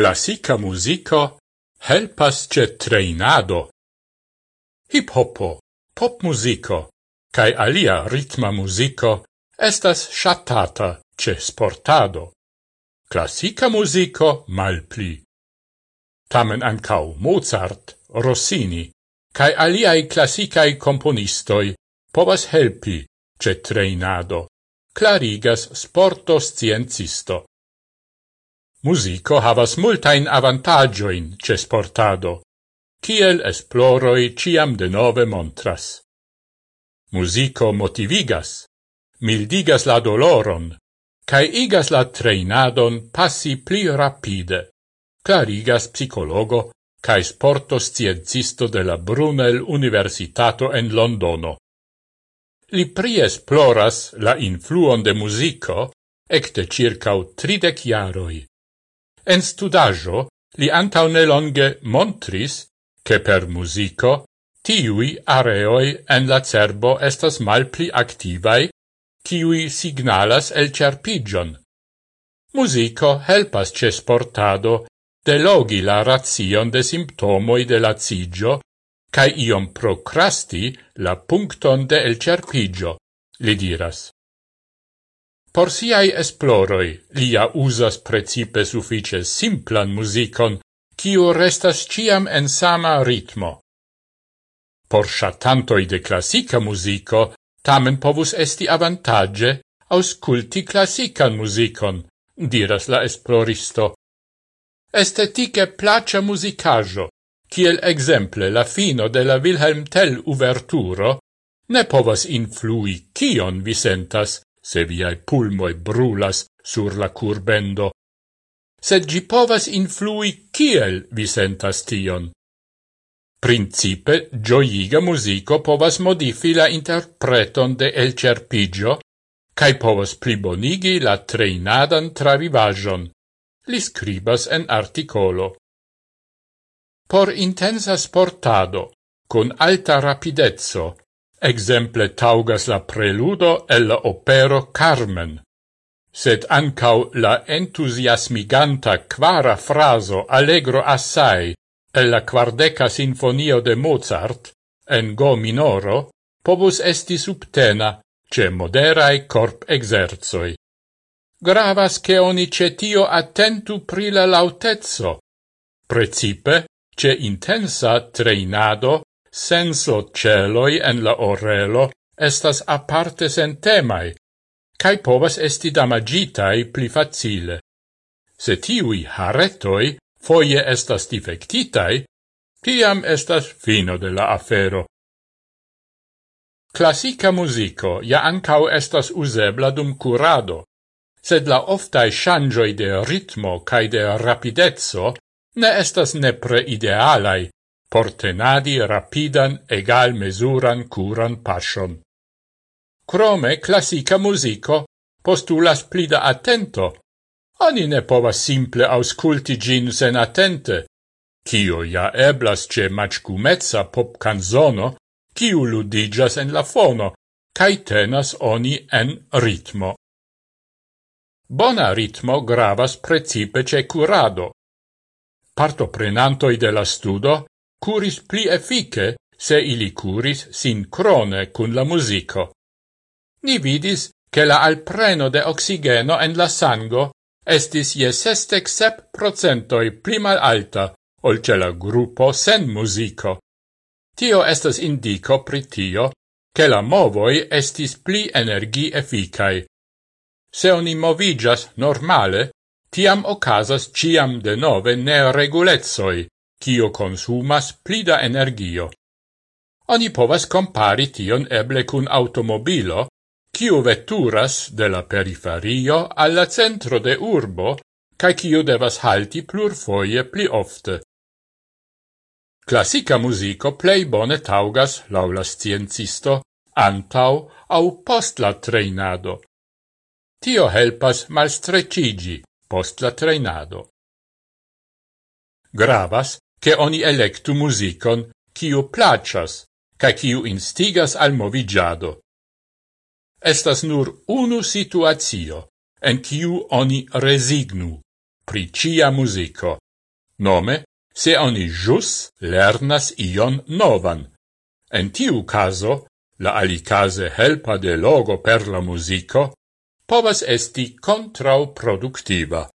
classica musico helpas ce treinado. Hip-hopo, pop-musico, cae alia ritma musico estas shatata ce sportado. Classica musico malpli. Tamen ancau Mozart, Rossini, cae aliai classicae componistoi povas helpi ce treinado, clarigas sporto sciencisto. Musico havas multain avantagioin ce sportado, kiel esploroi ciam de nove montras. Musico motivigas, mildigas la doloron, cae igas la treinadon passi pli rapide, clarigas psicologo cae sporto ciencisto de la Brunel Universitato en Londono. Li pri esploras la influon de musico ecte circa tridec jaroi En studajo li antau nelonge montris che per musico tiui areoi en la cerbo estas malpli activai kiui signalas el cerpigion. Musico helpas ce sportado delogi la razion de simptomoi de la cigio cae iom procrasti la puncton de el cerpigio, li diras. Por siai esploroi lia usas precipe suffice simplan musicon, kiu restas ciam en sama ritmo. Por shatantoi de classica musico, tamen povus esti avantage ausculti classican musicon, diras la esploristo. Estetike placia musicajo, kiel exemple la fino de la Wilhelm Tell uverturo, ne povas influi kion vi sentas, se viai pulmoi brulas sur la curbendo, sed gi povas influi kiel vi sentas tion. Principe, gioiga musico povas modifi la interpreton de el cerpigio, cae povas plibonigi la treinadan travivajon. Li scribas en articolo. Por intensa sportado, con alta rapidezzo, exemple taugas la preludo el la opero Carmen. Sed ancau la entusiasmiganta quara fraso allegro assai el la quardeca sinfonio de Mozart, en go minoro, povus esti subtena ce moderae corp exerzoi. Gravas che oni cetio attentu pri la lautezzo, precipe ce intensa treinado senso celoi en la orelo estas aparte sentemai, cae povas esti damagitai pli facile. Se tiui haretoi foie estas defectitai, tiam estas fino de la afero. Classica musico ja ancau estas usebla dum curado, sed la oftae shangioi de ritmo cae de rapidezzo ne estas nepre idealai, por tenadi rapidan egal mesuran curan passion. Crome classica musico postulas plida attento. Oni ne povas simple ausculti gin sen attente, cio ja eblas ce macgumezza pop canzono, ciu ludigas en la fono, cae tenas oni en ritmo. Bona ritmo gravas precipe ce curado. Partoprenantoi de la studo curis pli effice se ili curis sincrone cun la musico. Ni vidis che la alpreno de oxigeno en la sango estis je sestec sep procentoi pli mal alta, ol ce la gruppo sen musico. Tio estas indico pri tio, che la movoi estis pli energi efficai. Se oni movigas normale, tiam ocasas ciam de nove neregulezoi, cio consumas plida energio. Oni povas compari tion eble cun automobilo, cio veturas de la periferio alla centro de urbo, cae cio devas halti plurfoie pli ofte. Classica musico plei bone taugas, laula sciencisto, antau au post la treinado. Tio helpas malstrecigi post la treinado. Gravas che oni electu musicon quiu placas, ca quiu instigas al movigiado. Estas nur unu situatio, en quiu oni resignu pri cia musico, nome se oni jus lernas ion novan. En tiu caso, la alicase helpa de logo per la musico, povas esti contrauproductiva.